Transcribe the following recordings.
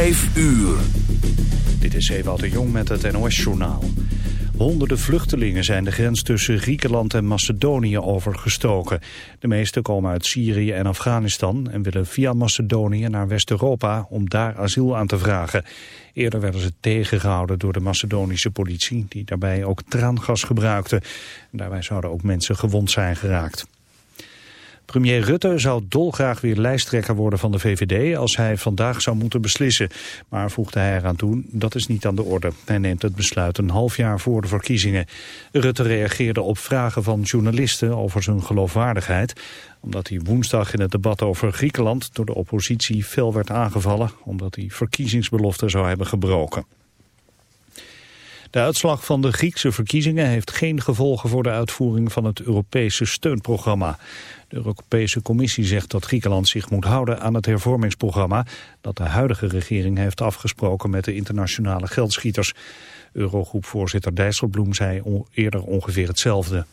Vijf uur. Dit is Ewout de Jong met het NOS-journaal. Honderden vluchtelingen zijn de grens tussen Griekenland en Macedonië overgestoken. De meeste komen uit Syrië en Afghanistan en willen via Macedonië naar West-Europa om daar asiel aan te vragen. Eerder werden ze tegengehouden door de Macedonische politie, die daarbij ook traangas gebruikte. Daarbij zouden ook mensen gewond zijn geraakt. Premier Rutte zou dolgraag weer lijsttrekker worden van de VVD als hij vandaag zou moeten beslissen. Maar voegde hij eraan toe, dat is niet aan de orde. Hij neemt het besluit een half jaar voor de verkiezingen. Rutte reageerde op vragen van journalisten over zijn geloofwaardigheid. Omdat hij woensdag in het debat over Griekenland door de oppositie fel werd aangevallen. Omdat hij verkiezingsbeloften zou hebben gebroken. De uitslag van de Griekse verkiezingen heeft geen gevolgen voor de uitvoering van het Europese steunprogramma. De Europese Commissie zegt dat Griekenland zich moet houden aan het hervormingsprogramma dat de huidige regering heeft afgesproken met de internationale geldschieters. Eurogroepvoorzitter Dijsselbloem zei eerder ongeveer hetzelfde.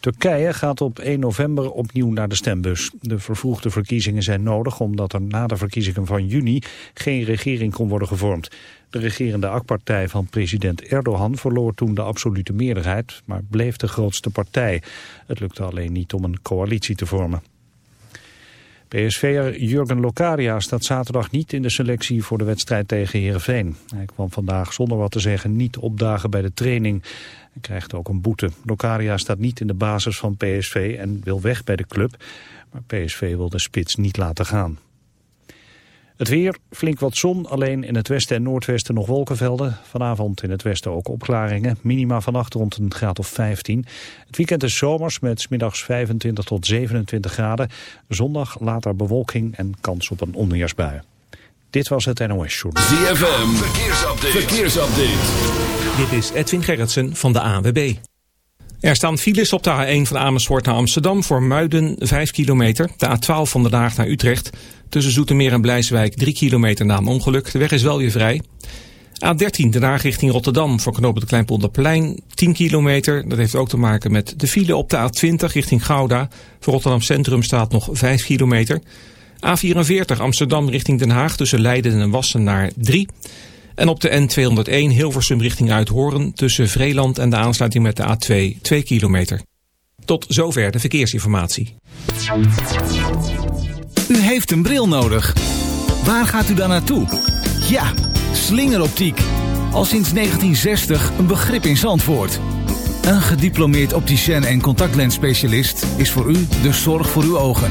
Turkije gaat op 1 november opnieuw naar de stembus. De vervroegde verkiezingen zijn nodig omdat er na de verkiezingen van juni geen regering kon worden gevormd. De regerende AK-partij van president Erdogan verloor toen de absolute meerderheid, maar bleef de grootste partij. Het lukte alleen niet om een coalitie te vormen. PSV'er Jurgen Locaria staat zaterdag niet in de selectie voor de wedstrijd tegen Heerenveen. Hij kwam vandaag zonder wat te zeggen niet opdagen bij de training. Krijgt ook een boete. Locaria staat niet in de basis van PSV en wil weg bij de club. Maar PSV wil de spits niet laten gaan. Het weer, flink wat zon, alleen in het westen en noordwesten nog wolkenvelden. Vanavond in het westen ook opklaringen. Minima vannacht rond een graad of 15. Het weekend is zomers met smiddags 25 tot 27 graden. Zondag later bewolking en kans op een onweersbui. Dit was het NOS Journal. ZFM, verkeersupdate. verkeersupdate. Dit is Edwin Gerritsen van de ANWB. Er staan files op de A1 van Amersfoort naar Amsterdam voor Muiden 5 kilometer. De A12 van Den Haag naar Utrecht. Tussen Zoetermeer en Blijswijk 3 kilometer na een ongeluk. De weg is wel weer vrij. A13 Den Haag richting Rotterdam voor knopen het Kleinpolderplein 10 kilometer. Dat heeft ook te maken met de file op de A20 richting Gouda. Voor Rotterdam Centrum staat nog 5 kilometer. A44 Amsterdam richting Den Haag tussen Leiden en Wassenaar 3 en op de N201 Hilversum richting Uithoren tussen Vreeland en de aansluiting met de A2 2 kilometer. Tot zover de verkeersinformatie. U heeft een bril nodig. Waar gaat u dan naartoe? Ja, slingeroptiek. Al sinds 1960 een begrip in Zandvoort. Een gediplomeerd opticien en contactlensspecialist is voor u de zorg voor uw ogen.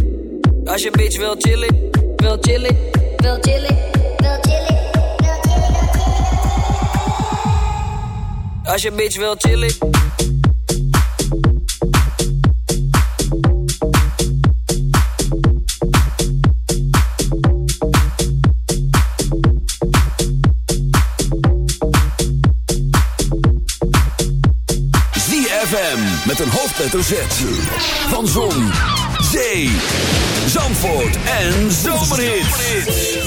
als je bitch wil chillen, wil chillen, wil chillen, wil chillen. Als je bitch wil chillen. ZFM met een hoofdletter Z. Van Zon, Zee, Zandvoort en Zomerhits.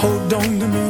Hold on to me.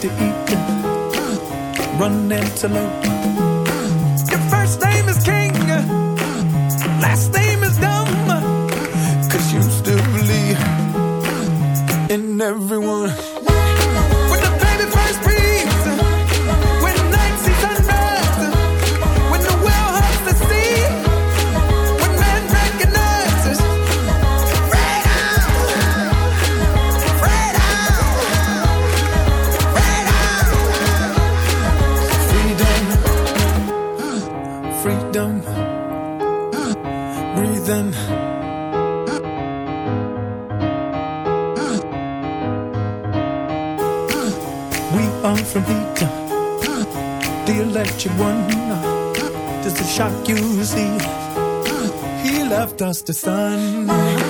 To eat, and run antelope. just a sun.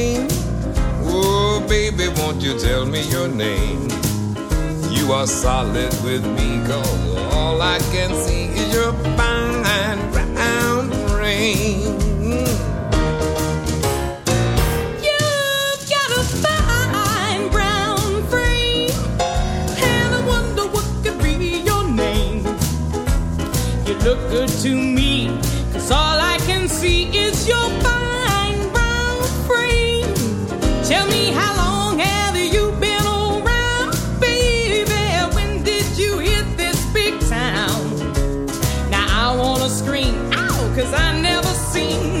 You tell me your name? You are solid with me, cause all I can see is your fine brown frame. You've got a fine brown frame, and I wonder what could be your name. You look good to me, cause all I can see is your fine brown frame. Tell me how long cause I never seen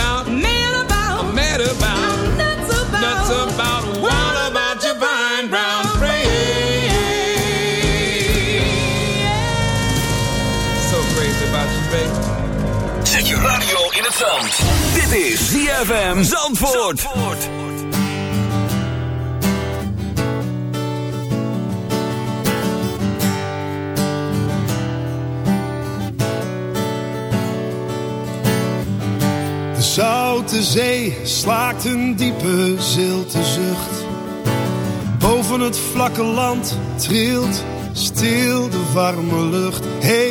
Dit is ZFM Zandvoort. Zandvoort. De zoute zee slaakt een diepe zilte zucht. Boven het vlakke land trilt stil de warme lucht. Hey,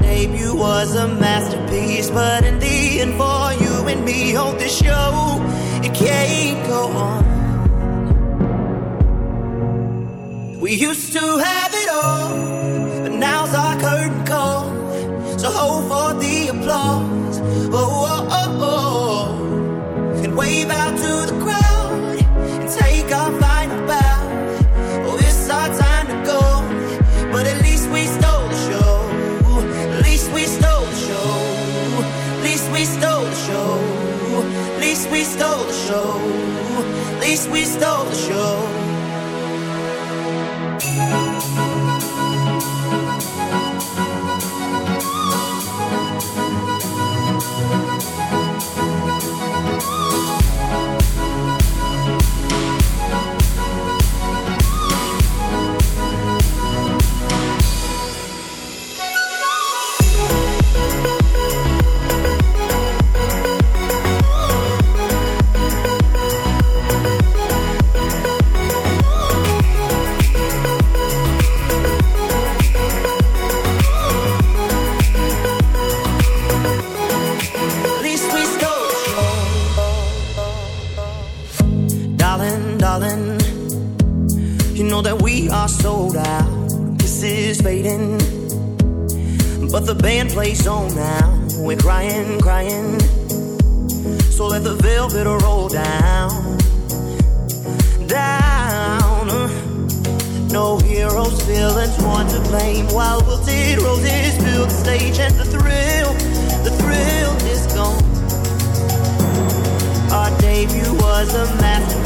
Debut was a masterpiece, but in the end, for you and me on this show, it can't go on. We used to have it all, are sold out. This is fading, but the band plays on now. We're crying, crying, so let the velvet roll down, down. No heroes, villains, one to blame. While wilted roses fill the stage, and the thrill, the thrill is gone. Our debut was a masterpiece.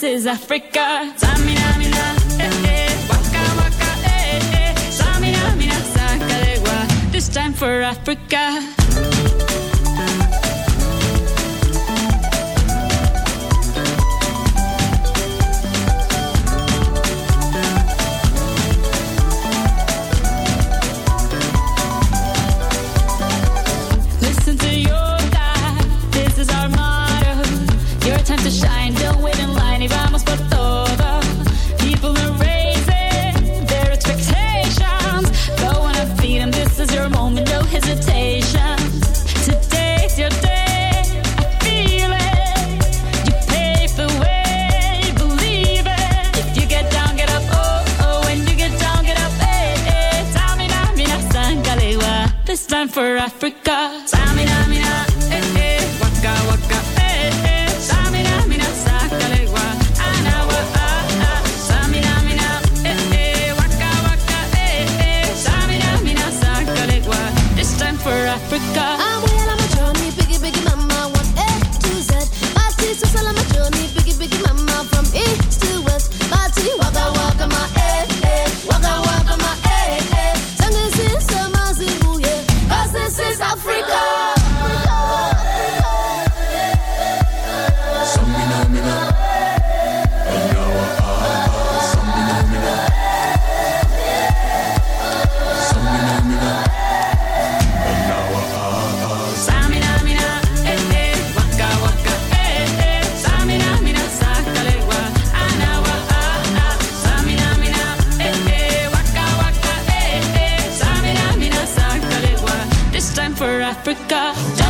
this is Africa. Samina, mina, eh, eh. Waka, waka, eh, eh. Samina, mina, sakalegua. This time for Africa. for Africa. Africa.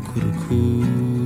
cuckoo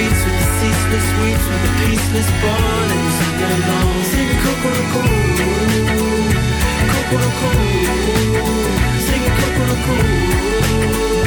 streets with the ceaseless weeds, with the peaceless born and sing along. Singing Kokoroko, coco, singing Coco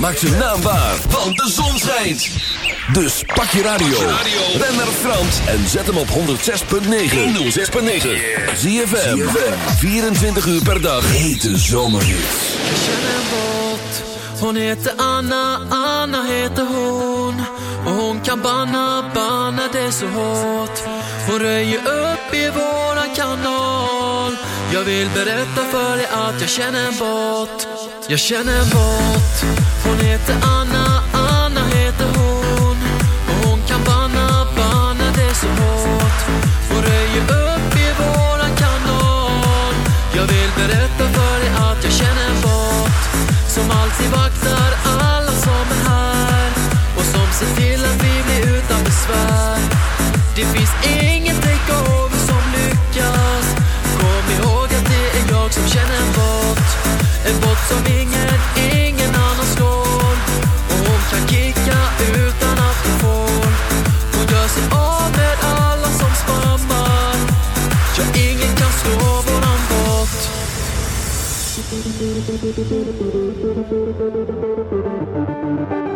Maak zijn naam waar, want de zon schijnt. Dus pak je radio. Ben naar Frans en zet hem op 106.9. 106.9. ZFM. 24 uur per dag. Hete zomerhits. Jag känner en båt Hon heter Anna, Anna heter hon Och hon kan banna, banna det så hårt Hon röjer upp i våran kanal Jag vill berätta för dig att jag känner en båt. Jag känner en båt. Hon heter Anna, Anna heter hon. Och hon kan banna, banna det så hårt. Hon röjer upp i våran kanal Jag vill berätta för dig att jag känner en båt. Som alltid vaktar alla som är här. Och som ser till att vi blir utan besvär. Det finns ingen Thank you.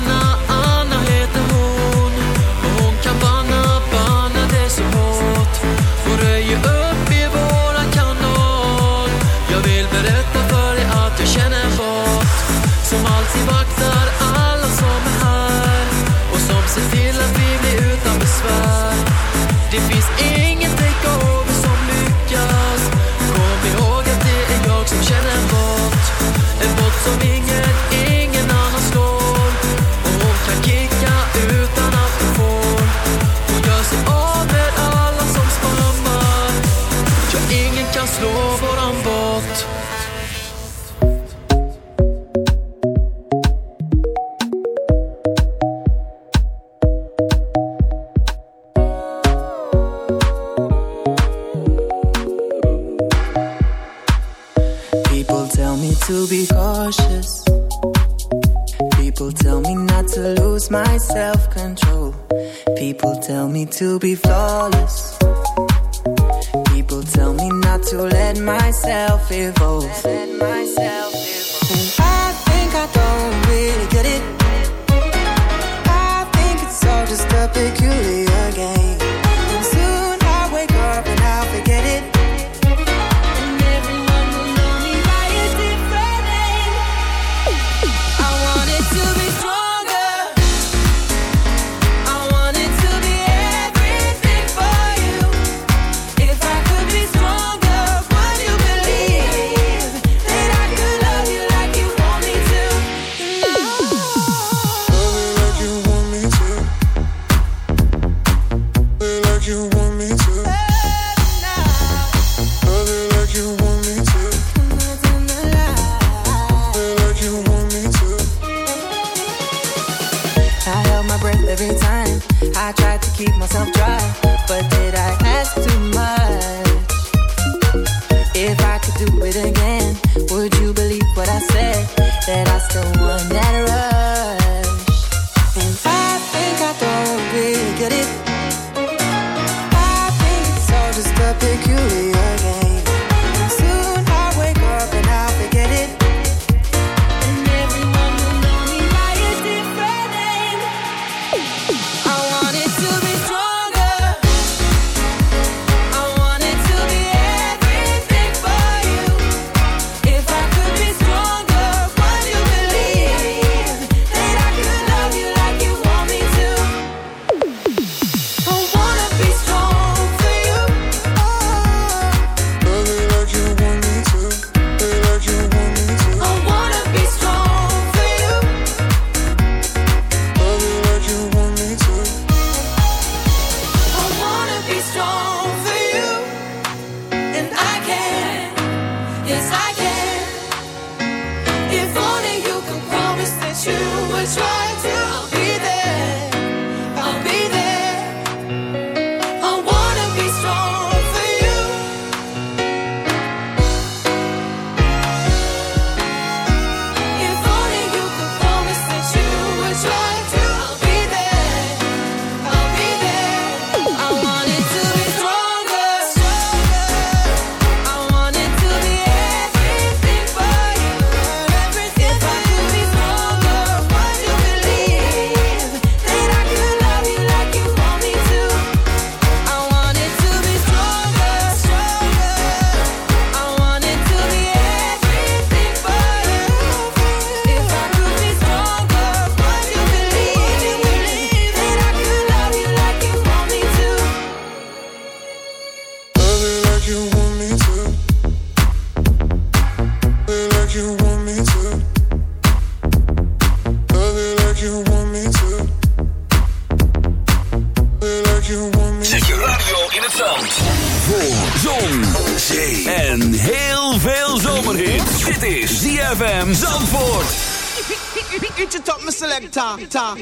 Som alltid vaktar alla som är här och som ser till att vi blir utan besvär. Det finns ingen take over som lyckas. Kom ihåg att det är jag som känner en bot, en bot som ingen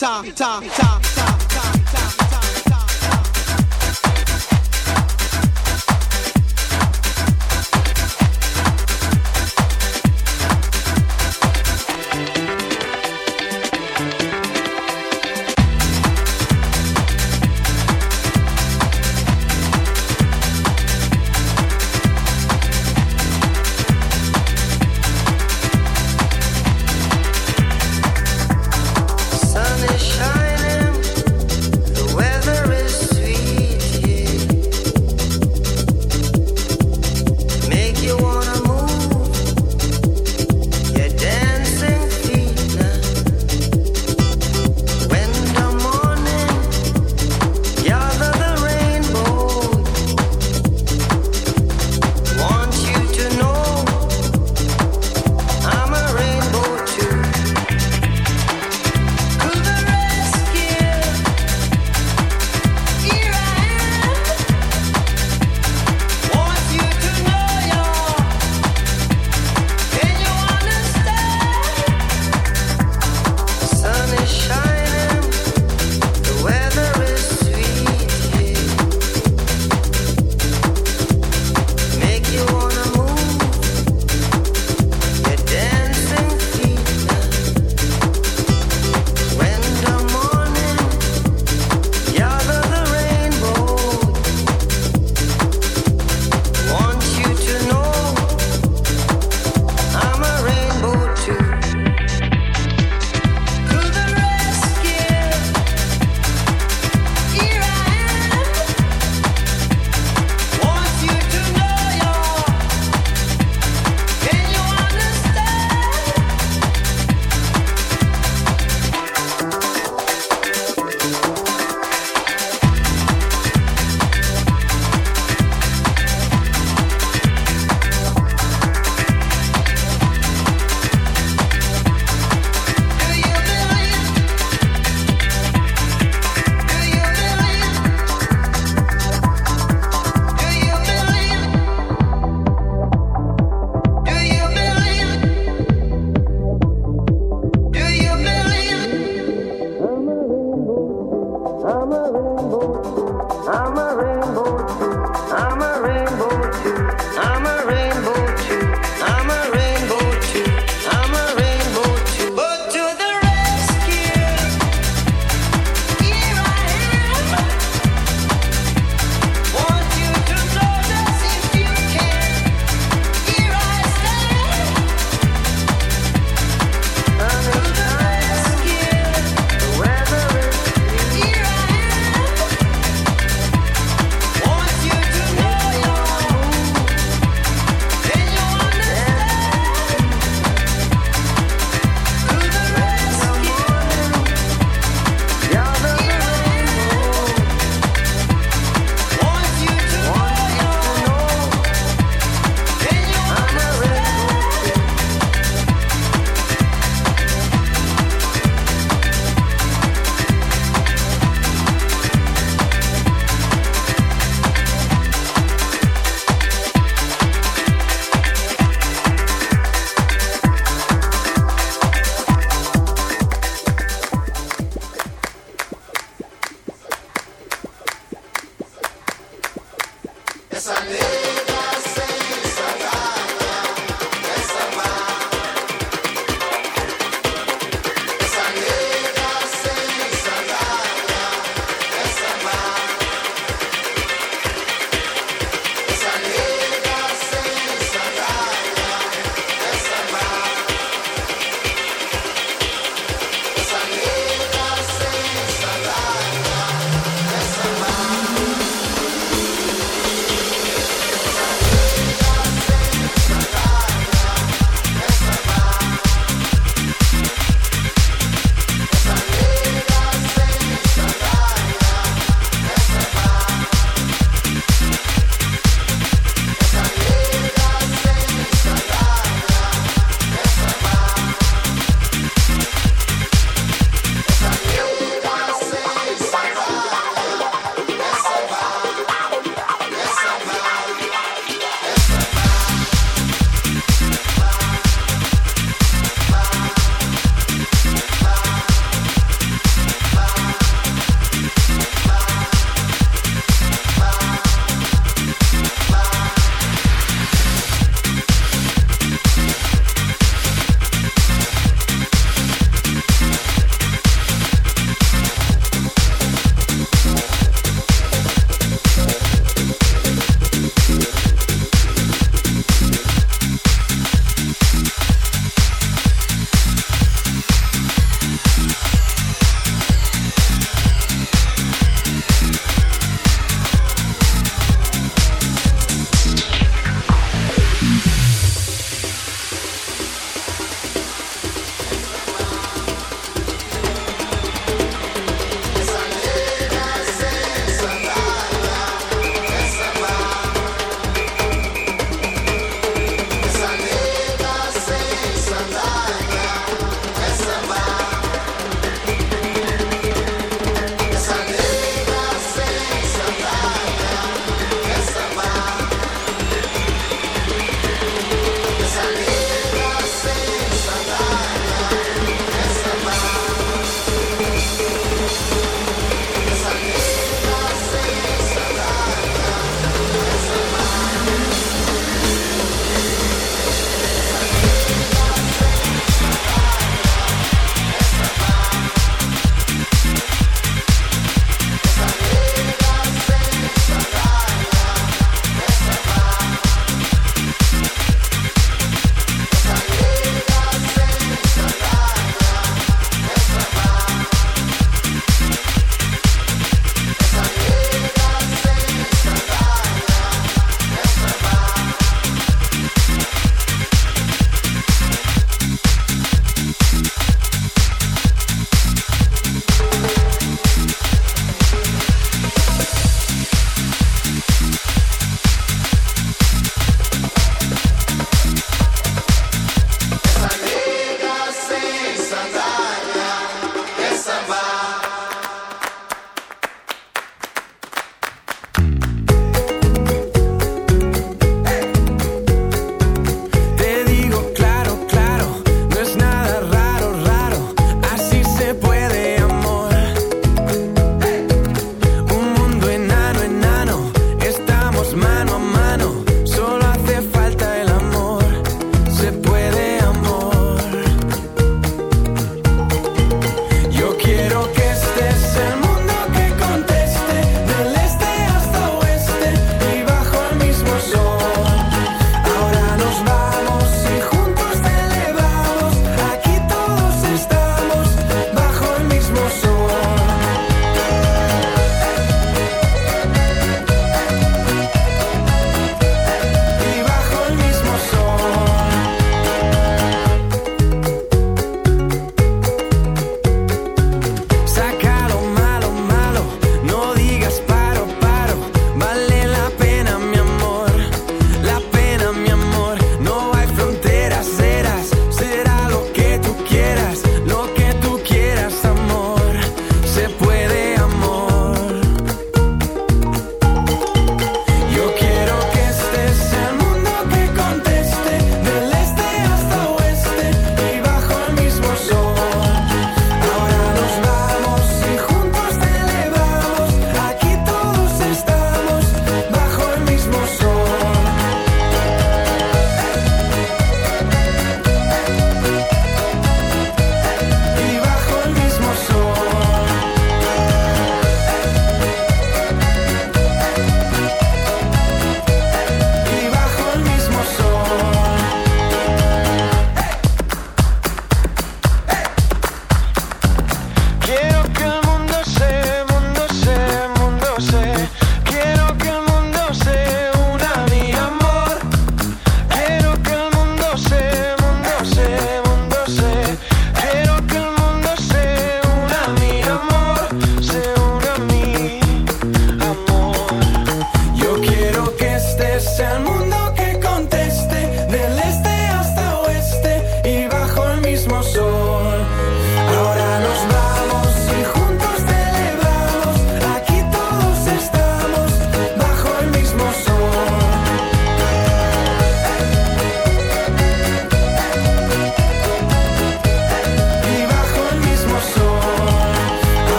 ta, ta, ta,